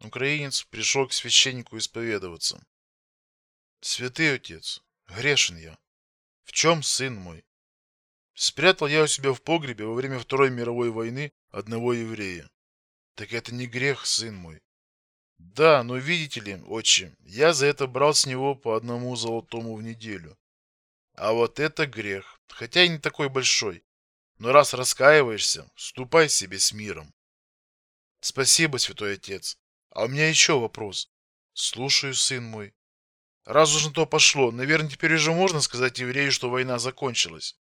Украинец пришел к священнику исповедоваться. Святый отец, грешен я. В чем сын мой? Спрятал я у себя в погребе во время Второй мировой войны одного еврея. Так это не грех, сын мой. Да, но видите ли, отче, я за это брал с него по одному золотому в неделю. А вот это грех, хотя и не такой большой. Но раз раскаиваешься, ступай себе с миром. Спасибо, святой отец. А у меня еще вопрос. Слушаю, сын мой. Раз уж на то пошло, наверное, теперь уже можно сказать еврею, что война закончилась.